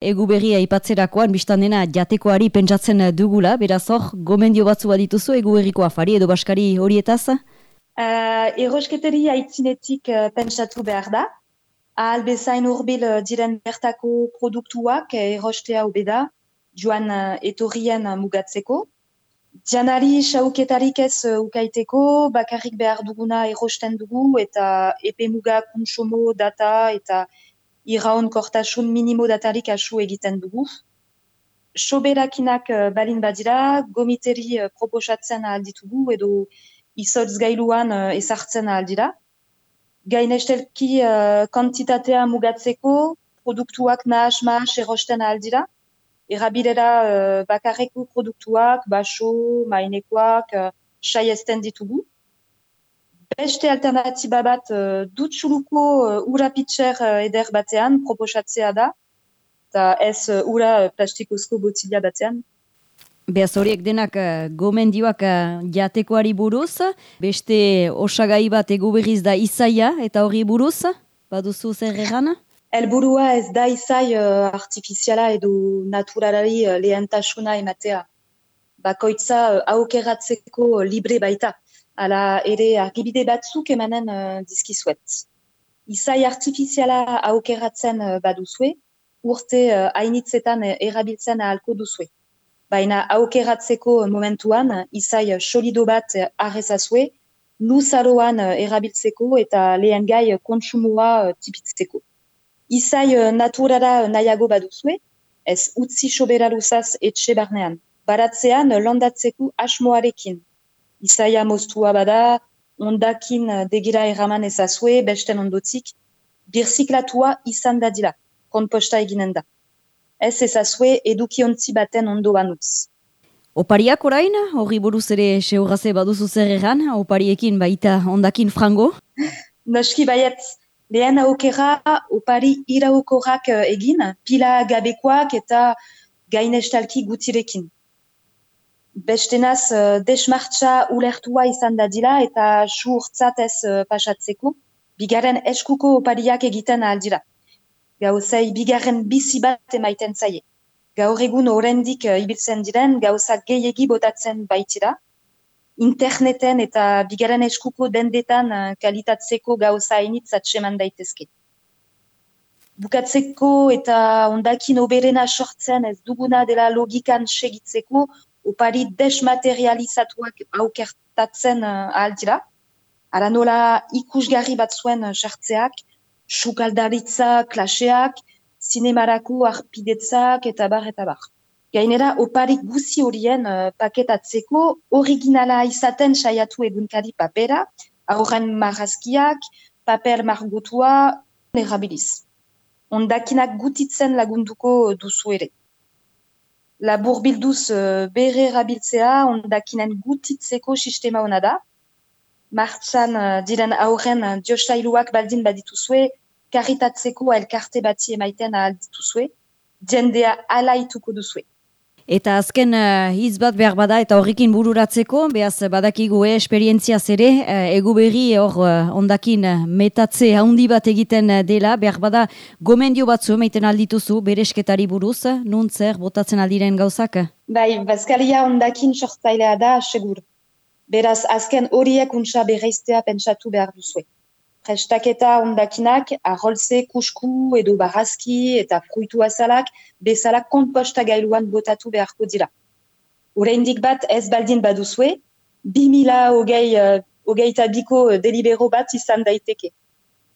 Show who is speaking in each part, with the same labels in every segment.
Speaker 1: Egu berria ipatzerakoan, biztan dena jatekoari pentsatzen dugula, beraz hor, gomendio batzu badituzu egu berriko afari edo baskari horietaz?
Speaker 2: Uh, erosketeri haitzinetik uh, pentsatu behar da. Ahal bezain urbil uh, diren bertako produktuak erostea ubeda, joan uh, etorrien uh, mugatzeko. Janari sauketarik ez uh, ukaiteko, bakarrik behar duguna erosten dugu eta epe muga konsumo data eta iraun kortasun minimo datarik asu egiten dugu. Soberakinak uh, balin badira, gomiteri uh, proposatzen alditugu edo izotz gailuan uh, ezartzen aldira. Gainestelki uh, kantitatea mugatzeko, produktuak nahas mahas erosten aldira. Erabilera uh, bakarreko produktuak, baso, mainekoak, uh, saiesten ditugu. Beste alternatiba bat uh, dutxuluko uh, ura pitzer uh, eder batean proposatzea da, eta ez uh, ura plastikozko botila batean.
Speaker 1: Beaz horiek denak uh, gomendioak uh, jatekoari buruz, beste osagai bat egu berriz da izaia eta hori buruz, baduzu zer egan?
Speaker 2: Elburua ez da izai uh, artifiziala edo naturalari uh, lehentasuna ematea. Bakoitza uh, aukeratzeko libre baita ala ere argibide batzuk emanen uh, dizkizuet. Izai artifiziala aukeratzen uh, baduzue, urte uh, hainitzetan uh, erabiltzen ahalko duzue. Baina aukeratzeko momentuan, izai uh, solido bat uh, arrezazue, luzaroan erabiltzeko eta lehen gai kontsumoa tipitzeko. Izai naturara nahiago baduzue, ez utzi sobera luzaz etxe barnean. Baratzean londatzeko asmoarekin, izaia moztua bada, ondakin eh, degira erraman ezazue, besten ondotik, birziklatua izan dadila, konposta eginen da. Ez ezazue edukiontzi baten ondoan utz.
Speaker 1: Opariak orain, hori buruz ere seurraze baduzu zer egan, opariekin baita ondakin frango?
Speaker 2: Noski baiet, lehen aukera opari iraukorak eh, egin, pila gabekoak eta gainestalki gutirekin bestenaz uh, desmartza ulertua izan dadila eta su urtzatez uh, pasatzeko, bigarren eskuko opariak egiten aldira. Gauzei bigarren bizi bat emaiten zaie. Gaur egun orendik uh, ibiltzen diren gauzak gehiegi botatzen baitira. Interneten eta bigarren eskuko dendetan uh, kalitatzeko gauza initz atseman daitezke. Bukatzeko eta ondakin oberena sortzen ez duguna dela logikan segitzeko, opari desmaterializatuak aukertatzen uh, ahal dira. Ara nola ikusgarri bat zuen uh, sartzeak, sukaldaritza klaseak, zinemarako arpidetzak eta bar eta bar. Gainera, oparik guzi horien uh, paketatzeko originala izaten saiatu egunkari papera, aurren marrazkiak, paper margotua, erabiliz. Ondakinak gutitzen lagunduko duzu ere labur bilduz uh, bere erabiltzea ondakinen gutitzeko sistema hona da. Martzan uh, diren aurren uh, diosailuak baldin badituzue, karitatzeko elkarte bati emaiten ahal dituzue, jendea alaituko duzue.
Speaker 1: Eta azken uh, hitz bat behar bada eta horrekin bururatzeko, behaz badakigu eh, esperientzia zere, uh, egu berri hor uh, ondakin metatze handi bat egiten dela, behar bada gomendio batzu meiten aldituzu beresketari buruz, nuntzer botatzen aldiren gauzak?
Speaker 2: Bai, bazkalia ondakin sortzailea da, segur. Beraz, azken horiek untsa bereiztea pentsatu behar duzuek prestaketa ondakinak, arrolze, kusku edo barrazki eta fruitu azalak bezala komposta gailuan botatu beharko dira. Horreindik bat ez baldin baduzue, 2000 hogei, uh, hogeita biko uh, delibero bat izan daiteke.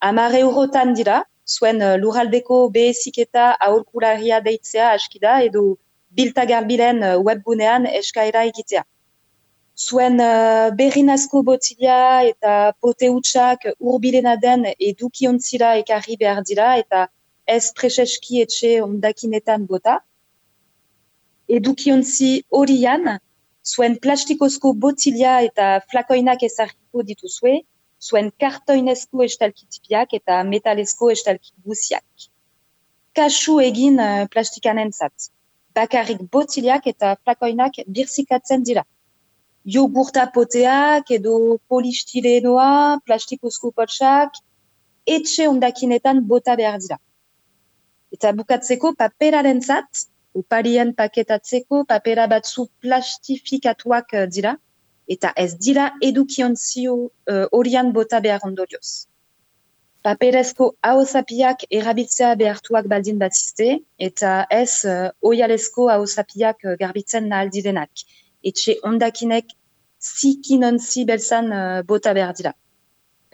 Speaker 2: Amare eurotan dira, zuen uh, lurraldeko behezik eta aurkularia deitzea askida edo biltagarbilen uh, webgunean eskaira egitea zuen uh, berrinazko botila eta pote hutsak urbilena den edukiontzira ekarri behar dira eta ez preseski etxe ondakinetan bota. Edukiontzi horian, zuen plastikozko botila eta flakoinak ezarriko dituzue, zuen kartoinezko estalkitipiak eta metalezko estalkit guziak. Kasu egin uh, plastikanen zat. Bakarrik botiliak eta flakoinak birzikatzen dira jogurta poteak edo polistirenoa, plastikozko potxak, etxe ondakinetan bota behar dira. Eta bukatzeko paperaren zat, uparien paketatzeko papera batzu plastifikatuak uh, dira, eta ez dira edukionzio uh, orian bota behar ondorioz. Paperezko hauzapiak erabitzea behartuak baldin batzizte, eta ez uh, oialezko hauzapiak garbitzen nahal. Etxe ondakinek zikinontzi belzan uh, bota behar dira.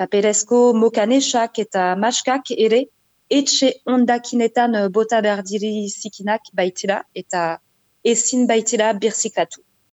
Speaker 2: Paperezko mokanesak eta maskak ere etxe ondakinetan bota behar diri zikinak baitira eta ezin baitira birziklatu.